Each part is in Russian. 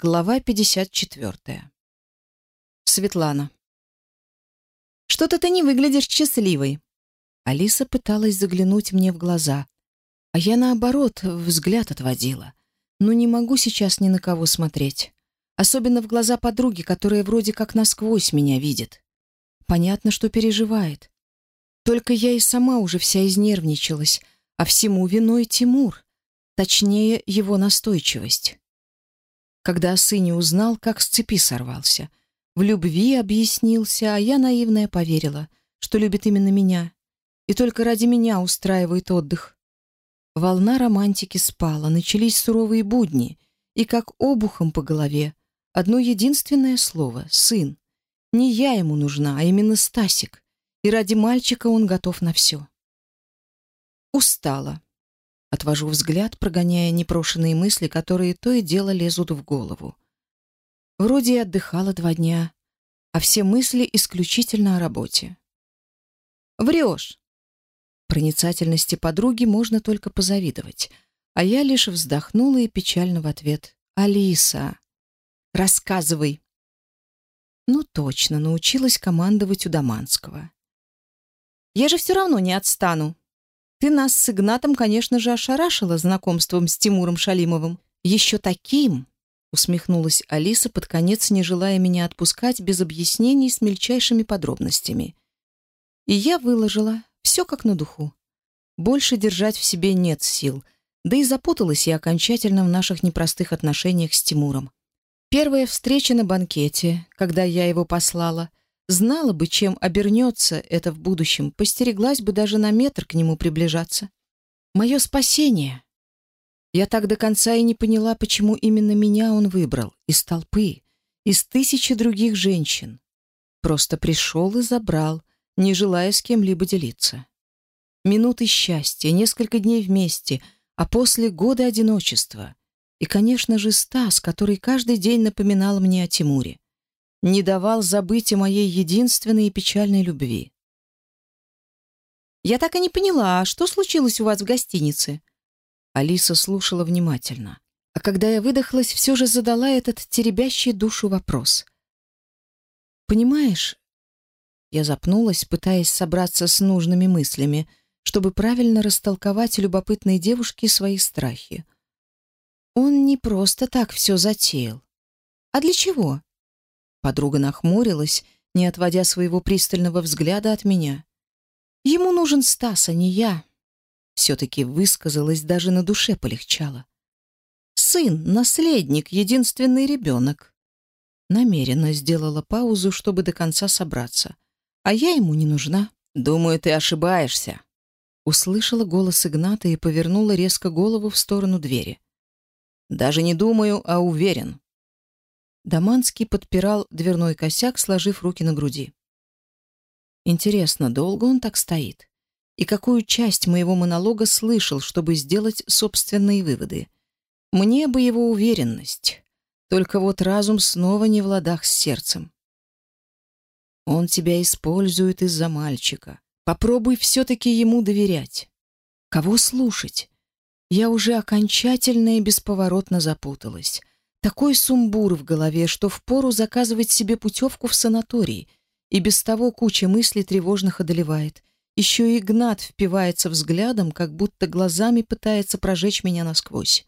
Глава 54. Светлана. «Что-то ты не выглядишь счастливой». Алиса пыталась заглянуть мне в глаза, а я, наоборот, взгляд отводила. Но не могу сейчас ни на кого смотреть. Особенно в глаза подруги, которая вроде как насквозь меня видит. Понятно, что переживает. Только я и сама уже вся изнервничалась, а всему виной Тимур, точнее, его настойчивость когда сын узнал, как с цепи сорвался. В любви объяснился, а я наивная поверила, что любит именно меня. И только ради меня устраивает отдых. Волна романтики спала, начались суровые будни. И как обухом по голове. Одно единственное слово — сын. Не я ему нужна, а именно Стасик. И ради мальчика он готов на все. Устала. Отвожу взгляд, прогоняя непрошенные мысли, которые то и дело лезут в голову. Вроде и отдыхала два дня, а все мысли исключительно о работе. Врешь. Проницательности подруги можно только позавидовать, а я лишь вздохнула и печально в ответ. «Алиса, рассказывай». Ну точно, научилась командовать у Даманского. «Я же все равно не отстану», ты нас с Игнатом, конечно же, ошарашила знакомством с Тимуром Шалимовым. Еще таким, усмехнулась Алиса под конец, не желая меня отпускать без объяснений с мельчайшими подробностями. И я выложила все как на духу. Больше держать в себе нет сил, да и запуталась я окончательно в наших непростых отношениях с Тимуром. Знала бы, чем обернется это в будущем, постереглась бы даже на метр к нему приближаться. Мое спасение. Я так до конца и не поняла, почему именно меня он выбрал. Из толпы, из тысячи других женщин. Просто пришел и забрал, не желая с кем-либо делиться. Минуты счастья, несколько дней вместе, а после года одиночества. И, конечно же, Стас, который каждый день напоминал мне о Тимуре не давал забыть о моей единственной и печальной любви. «Я так и не поняла, а что случилось у вас в гостинице?» Алиса слушала внимательно. А когда я выдохлась, все же задала этот теребящий душу вопрос. «Понимаешь...» Я запнулась, пытаясь собраться с нужными мыслями, чтобы правильно растолковать любопытной девушке свои страхи. «Он не просто так все затеял. А для чего?» Подруга нахмурилась, не отводя своего пристального взгляда от меня. Ему нужен Стас, а не я. Все-таки высказалась, даже на душе полегчало. Сын, наследник, единственный ребенок. Намеренно сделала паузу, чтобы до конца собраться. А я ему не нужна. Думаю, ты ошибаешься. Услышала голос Игната и повернула резко голову в сторону двери. Даже не думаю, а уверен. Даманский подпирал дверной косяк, сложив руки на груди. Интересно, долго он так стоит? И какую часть моего монолога слышал, чтобы сделать собственные выводы? Мне бы его уверенность. Только вот разум снова не в ладах с сердцем. Он тебя использует из-за мальчика. Попробуй все-таки ему доверять. Кого слушать? Я уже окончательно и бесповоротно запуталась. Такой сумбур в голове, что впору заказывать себе путевку в санаторий. И без того куча мыслей тревожных одолевает. Еще и Игнат впивается взглядом, как будто глазами пытается прожечь меня насквозь.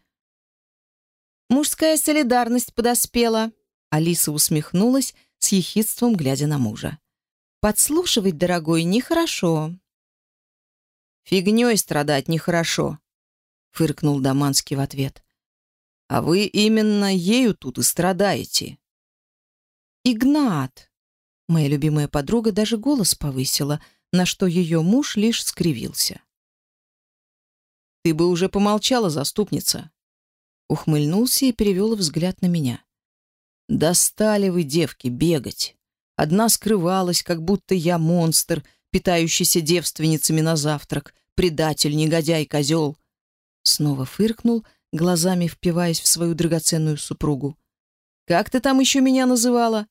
«Мужская солидарность подоспела», — Алиса усмехнулась, с ехидством глядя на мужа. «Подслушивать, дорогой, нехорошо». «Фигней страдать нехорошо», — фыркнул Даманский в ответ. А вы именно ею тут и страдаете. Игнат! Моя любимая подруга даже голос повысила, на что ее муж лишь скривился. Ты бы уже помолчала, заступница. Ухмыльнулся и перевел взгляд на меня. Достали вы, девки, бегать. Одна скрывалась, как будто я монстр, питающийся девственницами на завтрак, предатель, негодяй, козел. Снова фыркнул, — глазами впиваясь в свою драгоценную супругу. «Как ты там еще меня называла?»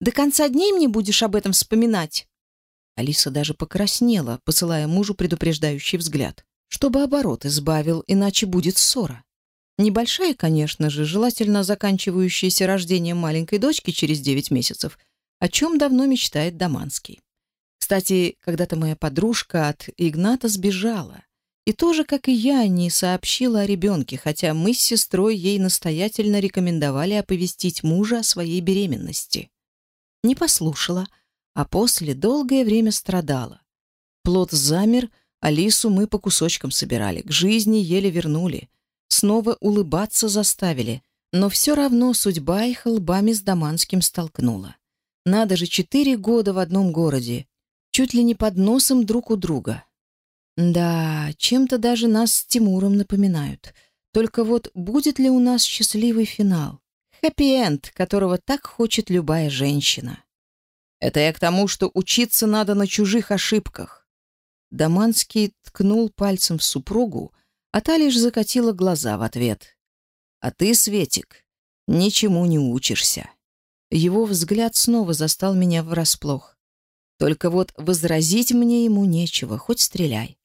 «До конца дней мне будешь об этом вспоминать?» Алиса даже покраснела, посылая мужу предупреждающий взгляд, чтобы оборот избавил, иначе будет ссора. Небольшая, конечно же, желательно заканчивающаяся рождением маленькой дочки через 9 месяцев, о чем давно мечтает Даманский. Кстати, когда-то моя подружка от Игната сбежала. И тоже, как и я, не сообщила о ребенке, хотя мы с сестрой ей настоятельно рекомендовали оповестить мужа о своей беременности. Не послушала, а после долгое время страдала. Плод замер, Алису мы по кусочкам собирали, к жизни еле вернули. Снова улыбаться заставили, но все равно судьба их лбами с Даманским столкнула. Надо же, четыре года в одном городе, чуть ли не под носом друг у друга. Да, чем-то даже нас с Тимуром напоминают. Только вот будет ли у нас счастливый финал? Хэппи-энд, которого так хочет любая женщина. Это я к тому, что учиться надо на чужих ошибках. Даманский ткнул пальцем в супругу, а та лишь закатила глаза в ответ. «А ты, Светик, ничему не учишься». Его взгляд снова застал меня врасплох. Только вот возразить мне ему нечего, хоть стреляй.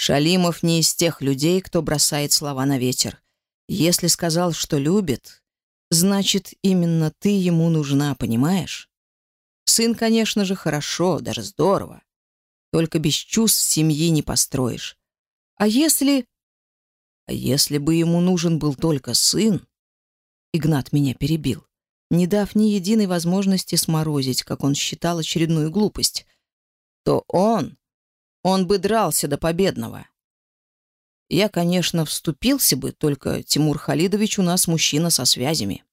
Шалимов не из тех людей, кто бросает слова на ветер. Если сказал, что любит, значит, именно ты ему нужна, понимаешь? Сын, конечно же, хорошо, даже здорово. Только без чувств семьи не построишь. А если... А если бы ему нужен был только сын? Игнат меня перебил, не дав ни единой возможности сморозить, как он считал, очередную глупость. То он Он бы дрался до победного. Я, конечно, вступился бы, только Тимур Халидович у нас мужчина со связями.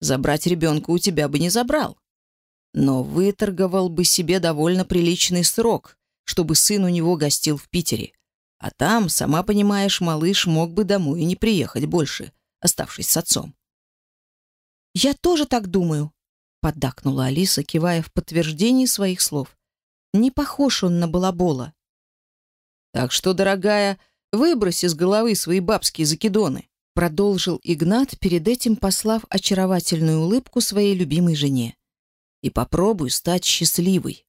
Забрать ребенка у тебя бы не забрал но выторговал бы себе довольно приличный срок, чтобы сын у него гостил в Питере. А там, сама понимаешь, малыш мог бы домой и не приехать больше, оставшись с отцом. «Я тоже так думаю», — поддакнула Алиса, кивая в подтверждении своих слов. «Не похож он на балабола». «Так что, дорогая, выбрось из головы свои бабские закидоны», продолжил Игнат, перед этим послав очаровательную улыбку своей любимой жене и попробуй стать счастливой.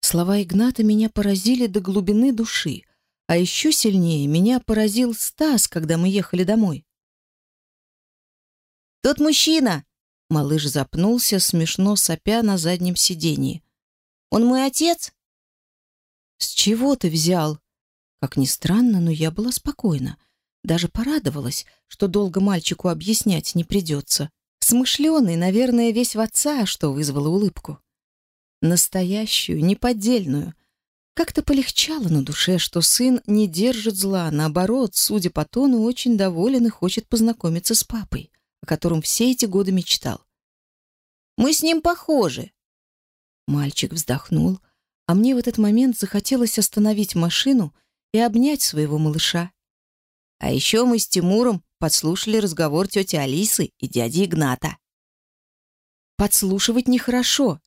Слова Игната меня поразили до глубины души, а еще сильнее меня поразил Стас, когда мы ехали домой. «Тот мужчина!» Малыш запнулся, смешно сопя на заднем сидении. Он мой отец?» «С чего ты взял?» Как ни странно, но я была спокойна. Даже порадовалась, что долго мальчику объяснять не придется. Смышленый, наверное, весь в отца, что вызвало улыбку. Настоящую, неподдельную. Как-то полегчало на душе, что сын не держит зла, наоборот, судя по тону, очень доволен и хочет познакомиться с папой, о котором все эти годы мечтал. «Мы с ним похожи», Мальчик вздохнул, а мне в этот момент захотелось остановить машину и обнять своего малыша. А еще мы с Тимуром подслушали разговор тети Алисы и дяди Игната. «Подслушивать нехорошо»,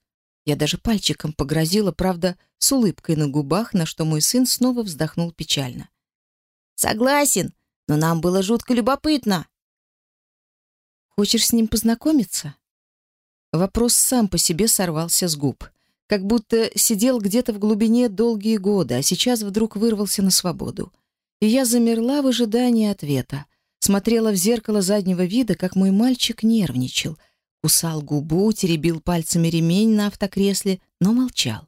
я даже пальчиком погрозила, правда, с улыбкой на губах, на что мой сын снова вздохнул печально. «Согласен, но нам было жутко любопытно». «Хочешь с ним познакомиться?» Вопрос сам по себе сорвался с губ. как будто сидел где-то в глубине долгие годы, а сейчас вдруг вырвался на свободу. И я замерла в ожидании ответа, Смотрела в зеркало заднего вида, как мой мальчик нервничал. Кусал губу, теребил пальцами ремень на автокресле, но молчал.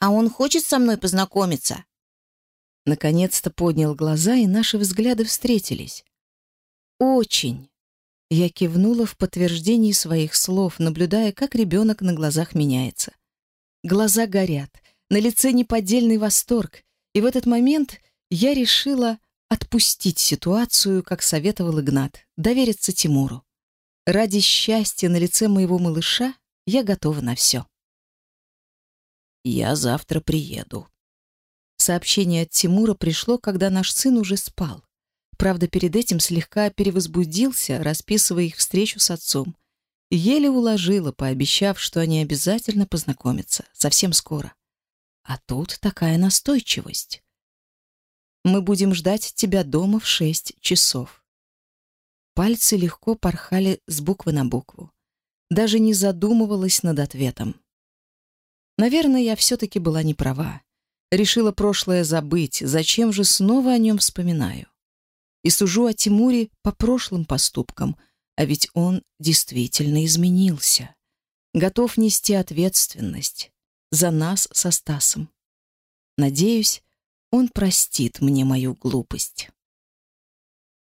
«А он хочет со мной познакомиться?» Наконец-то поднял глаза, и наши взгляды встретились. «Очень!» Я кивнула в подтверждении своих слов, наблюдая, как ребенок на глазах меняется. Глаза горят, на лице неподдельный восторг, и в этот момент я решила отпустить ситуацию, как советовал Игнат, довериться Тимуру. Ради счастья на лице моего малыша я готова на все. «Я завтра приеду». Сообщение от Тимура пришло, когда правда, перед этим слегка перевозбудился, расписывая их встречу с отцом. Еле уложила, пообещав, что они обязательно познакомятся, совсем скоро. А тут такая настойчивость. «Мы будем ждать тебя дома в шесть часов». Пальцы легко порхали с буквы на букву. Даже не задумывалась над ответом. Наверное, я все-таки была не права. Решила прошлое забыть, зачем же снова о нем вспоминаю? и сужу о Тимуре по прошлым поступкам, а ведь он действительно изменился. Готов нести ответственность за нас со Стасом. Надеюсь, он простит мне мою глупость.